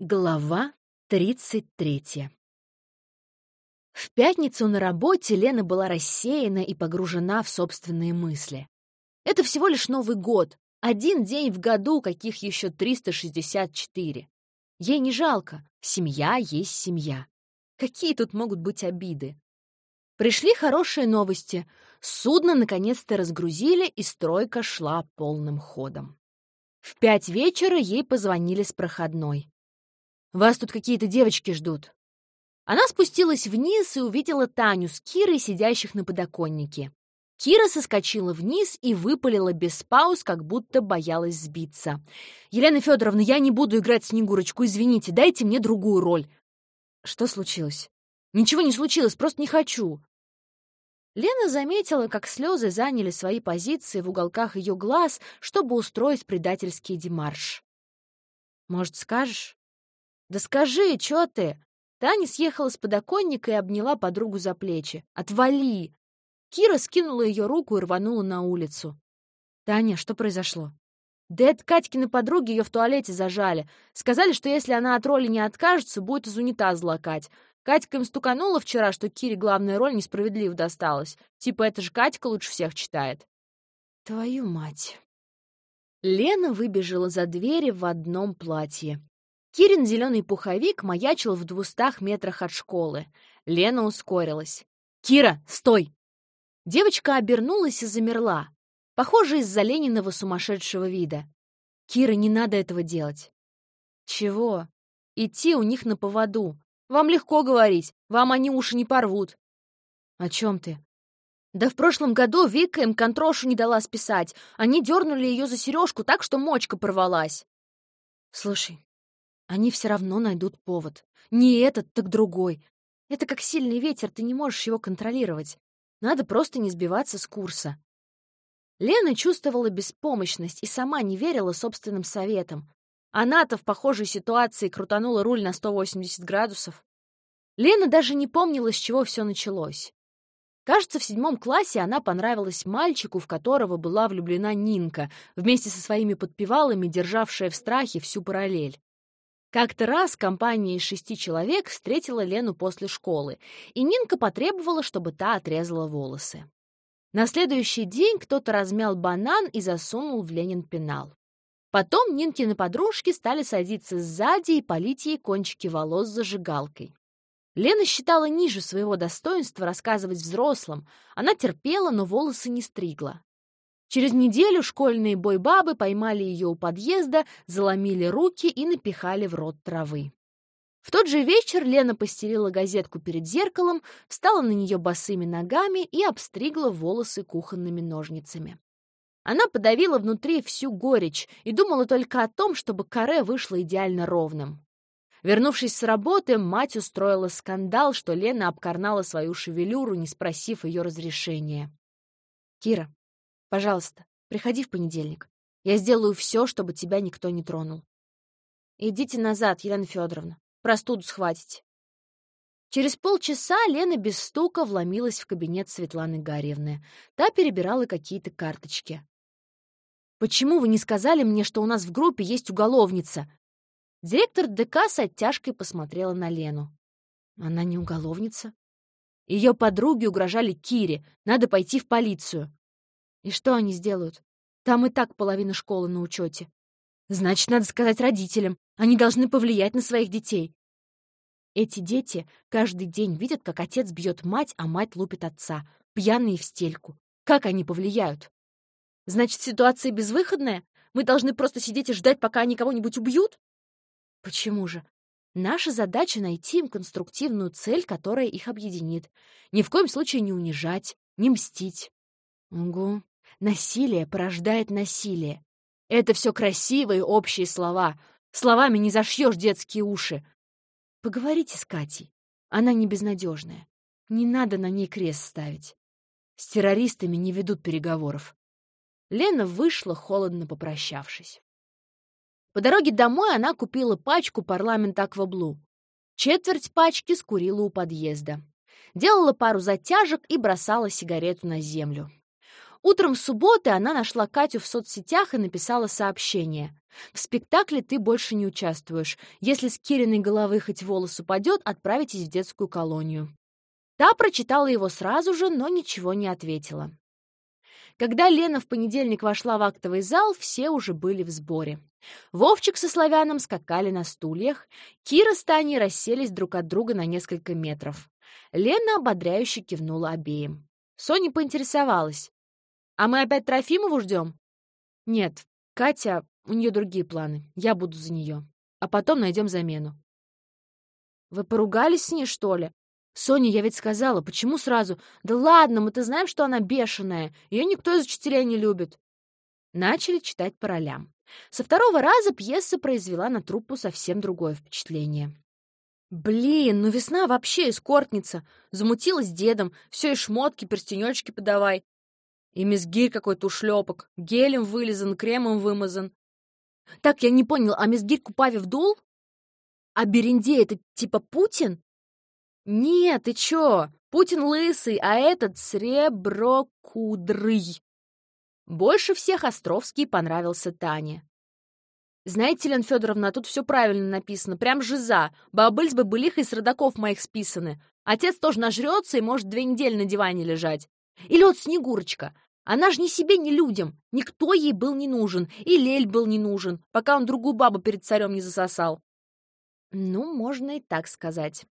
Глава 33 В пятницу на работе Лена была рассеяна и погружена в собственные мысли. Это всего лишь Новый год, один день в году, каких еще 364. Ей не жалко, семья есть семья. Какие тут могут быть обиды? Пришли хорошие новости. Судно наконец-то разгрузили, и стройка шла полным ходом. В пять вечера ей позвонили с проходной. Вас тут какие-то девочки ждут». Она спустилась вниз и увидела Таню с Кирой, сидящих на подоконнике. Кира соскочила вниз и выпалила без пауз, как будто боялась сбиться. «Елена Федоровна, я не буду играть Снегурочку, извините, дайте мне другую роль». «Что случилось?» «Ничего не случилось, просто не хочу». Лена заметила, как слезы заняли свои позиции в уголках ее глаз, чтобы устроить предательский демарш. «Может, скажешь?» «Да скажи, чё ты?» Таня съехала с подоконника и обняла подругу за плечи. «Отвали!» Кира скинула ее руку и рванула на улицу. «Таня, что произошло?» «Да это Катькины подруги ее в туалете зажали. Сказали, что если она от роли не откажется, будет из унитаза лакать. Катька им стуканула вчера, что Кире главная роль несправедливо досталась. Типа, это же Катька лучше всех читает». «Твою мать!» Лена выбежала за двери в одном платье. Кирин зеленый пуховик маячил в двухстах метрах от школы. Лена ускорилась. «Кира, стой!» Девочка обернулась и замерла, похоже, из-за Лениного сумасшедшего вида. «Кира, не надо этого делать». «Чего? Идти у них на поводу. Вам легко говорить, вам они уши не порвут». «О чем ты?» «Да в прошлом году Вика им контрошу не дала списать. Они дернули ее за сережку так, что мочка порвалась». «Слушай, они все равно найдут повод. Не этот, так другой. Это как сильный ветер, ты не можешь его контролировать. Надо просто не сбиваться с курса. Лена чувствовала беспомощность и сама не верила собственным советам. Она-то в похожей ситуации крутанула руль на 180 градусов. Лена даже не помнила, с чего все началось. Кажется, в седьмом классе она понравилась мальчику, в которого была влюблена Нинка, вместе со своими подпевалами, державшая в страхе всю параллель. Как-то раз компания из шести человек встретила Лену после школы, и Нинка потребовала, чтобы та отрезала волосы. На следующий день кто-то размял банан и засунул в Ленин пенал. Потом Нинкины подружки стали садиться сзади и полить ей кончики волос зажигалкой. Лена считала ниже своего достоинства рассказывать взрослым. Она терпела, но волосы не стригла. Через неделю школьные бойбабы поймали ее у подъезда, заломили руки и напихали в рот травы. В тот же вечер Лена постелила газетку перед зеркалом, встала на нее босыми ногами и обстригла волосы кухонными ножницами. Она подавила внутри всю горечь и думала только о том, чтобы каре вышло идеально ровным. Вернувшись с работы, мать устроила скандал, что Лена обкарнала свою шевелюру, не спросив ее разрешения. «Кира, Пожалуйста, приходи в понедельник. Я сделаю все, чтобы тебя никто не тронул. Идите назад, Елена Федоровна. Простуду схватите. Через полчаса Лена без стука вломилась в кабинет Светланы Гарьевны. Та перебирала какие-то карточки. «Почему вы не сказали мне, что у нас в группе есть уголовница?» Директор ДК с оттяжкой посмотрела на Лену. «Она не уголовница?» Ее подруги угрожали Кире. Надо пойти в полицию. И что они сделают? Там и так половина школы на учете. Значит, надо сказать родителям. Они должны повлиять на своих детей. Эти дети каждый день видят, как отец бьет мать, а мать лупит отца, пьяные в стельку. Как они повлияют? Значит, ситуация безвыходная? Мы должны просто сидеть и ждать, пока они кого-нибудь убьют? Почему же? Наша задача — найти им конструктивную цель, которая их объединит. Ни в коем случае не унижать, не мстить. Угу. Насилие порождает насилие. Это все красивые общие слова. Словами не зашьешь детские уши. Поговорите с Катей. Она не безнадежная. Не надо на ней крест ставить. С террористами не ведут переговоров. Лена вышла, холодно попрощавшись. По дороге домой она купила пачку парламент Акваблу. Четверть пачки скурила у подъезда. Делала пару затяжек и бросала сигарету на землю. Утром субботы она нашла Катю в соцсетях и написала сообщение. «В спектакле ты больше не участвуешь. Если с Кириной головы хоть волос упадет, отправитесь в детскую колонию». Та прочитала его сразу же, но ничего не ответила. Когда Лена в понедельник вошла в актовый зал, все уже были в сборе. Вовчик со славяном скакали на стульях, Кира с Таней расселись друг от друга на несколько метров. Лена ободряюще кивнула обеим. Соня поинтересовалась. «А мы опять Трофимову ждем?» «Нет, Катя, у нее другие планы. Я буду за нее. А потом найдем замену». «Вы поругались с ней, что ли?» «Соня, я ведь сказала, почему сразу? Да ладно, мы-то знаем, что она бешеная. Ее никто из учителей не любит». Начали читать по ролям. Со второго раза пьеса произвела на труппу совсем другое впечатление. «Блин, ну весна вообще эскортница. Замутилась дедом. Все и шмотки, перстенечки подавай. И мизгирь какой-то ушлепок. Гелем вылизан, кремом вымазан. Так, я не понял, а мизгирь Купаве вдул? А Беренде это типа Путин? Нет, ты чё? Путин лысый, а этот среброкудрый. Больше всех Островский понравился Тане. Знаете, Лен Федоровна, тут все правильно написано, прям жиза. Бабыль с бабылихой с родаков моих списаны. Отец тоже нажрется и может две недели на диване лежать. Или вот Снегурочка. Она же ни себе, ни людям. Никто ей был не нужен. И Лель был не нужен, пока он другую бабу перед царем не засосал. Ну, можно и так сказать.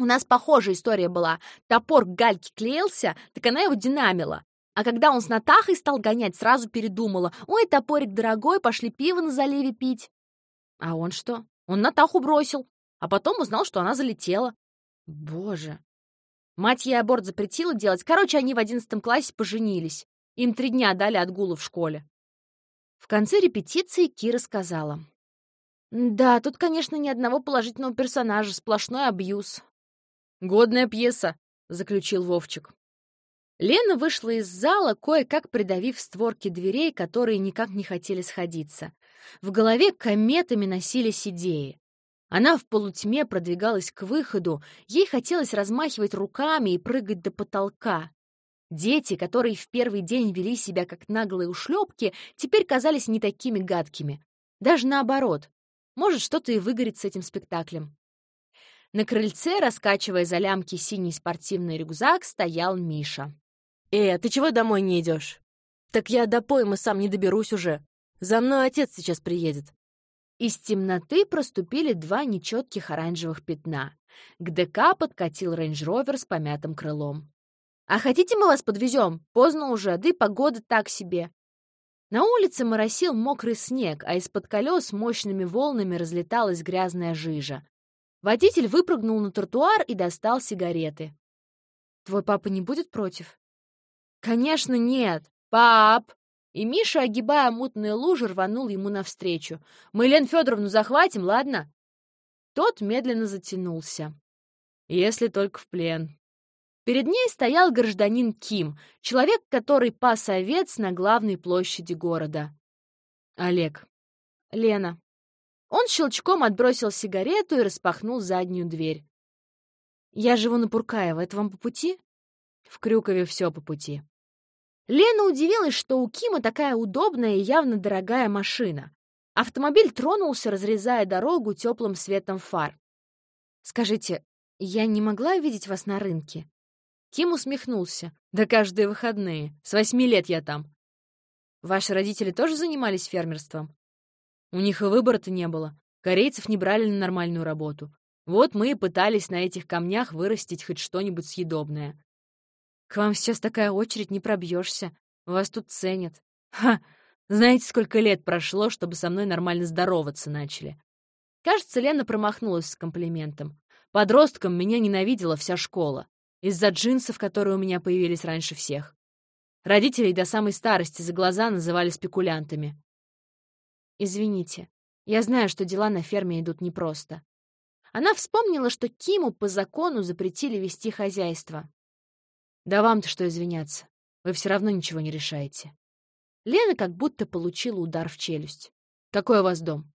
У нас похожая история была. Топор к гальке клеился, так она его динамила. А когда он с Натахой стал гонять, сразу передумала. «Ой, топорик дорогой, пошли пиво на заливе пить». А он что? Он Натаху бросил, а потом узнал, что она залетела. Боже. Мать ей аборт запретила делать. Короче, они в одиннадцатом классе поженились. Им три дня дали отгулу в школе. В конце репетиции Кира сказала. «Да, тут, конечно, ни одного положительного персонажа, сплошной абьюз». «Годная пьеса», — заключил Вовчик. Лена вышла из зала, кое-как придавив створки дверей, которые никак не хотели сходиться. В голове кометами носились идеи. Она в полутьме продвигалась к выходу, ей хотелось размахивать руками и прыгать до потолка. Дети, которые в первый день вели себя как наглые ушлепки, теперь казались не такими гадкими. Даже наоборот. Может, что-то и выгорит с этим спектаклем. На крыльце, раскачивая за лямки синий спортивный рюкзак, стоял Миша. «Э, ты чего домой не идешь? «Так я до поймы сам не доберусь уже. За мной отец сейчас приедет». Из темноты проступили два нечетких оранжевых пятна. К ДК подкатил рейндж-ровер с помятым крылом. «А хотите, мы вас подвезем? Поздно уже, да и погода так себе». На улице моросил мокрый снег, а из-под колес мощными волнами разлеталась грязная жижа. Водитель выпрыгнул на тротуар и достал сигареты. «Твой папа не будет против?» «Конечно нет! Пап!» И Миша, огибая мутные лужи, рванул ему навстречу. «Мы Лен Федоровну захватим, ладно?» Тот медленно затянулся. «Если только в плен». Перед ней стоял гражданин Ким, человек, который пас овец на главной площади города. Олег. Лена. Он щелчком отбросил сигарету и распахнул заднюю дверь. «Я живу на Пуркаево. Это вам по пути?» «В Крюкове все по пути». Лена удивилась, что у Кима такая удобная и явно дорогая машина. Автомобиль тронулся, разрезая дорогу теплым светом фар. «Скажите, я не могла видеть вас на рынке?» Ким усмехнулся. «Да каждые выходные. С восьми лет я там». «Ваши родители тоже занимались фермерством?» «У них и выбора-то не было. Корейцев не брали на нормальную работу. Вот мы и пытались на этих камнях вырастить хоть что-нибудь съедобное. К вам сейчас такая очередь, не пробьешься. Вас тут ценят. Ха! Знаете, сколько лет прошло, чтобы со мной нормально здороваться начали? Кажется, Лена промахнулась с комплиментом. Подростком меня ненавидела вся школа. Из-за джинсов, которые у меня появились раньше всех. Родителей до самой старости за глаза называли спекулянтами. «Извините, я знаю, что дела на ферме идут непросто». Она вспомнила, что Киму по закону запретили вести хозяйство. Да вам-то что извиняться. Вы все равно ничего не решаете. Лена как будто получила удар в челюсть. Какой у вас дом?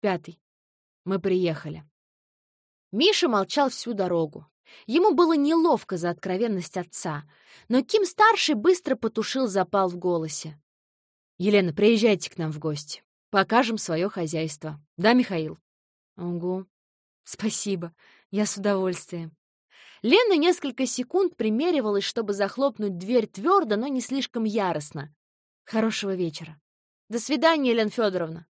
Пятый. Мы приехали. Миша молчал всю дорогу. Ему было неловко за откровенность отца, но Ким-старший быстро потушил запал в голосе. «Елена, приезжайте к нам в гости. Покажем свое хозяйство. Да, Михаил?» «Угу. Спасибо. Я с удовольствием». Лена несколько секунд примеривалась, чтобы захлопнуть дверь твердо, но не слишком яростно. «Хорошего вечера». «До свидания, Елена Федоровна».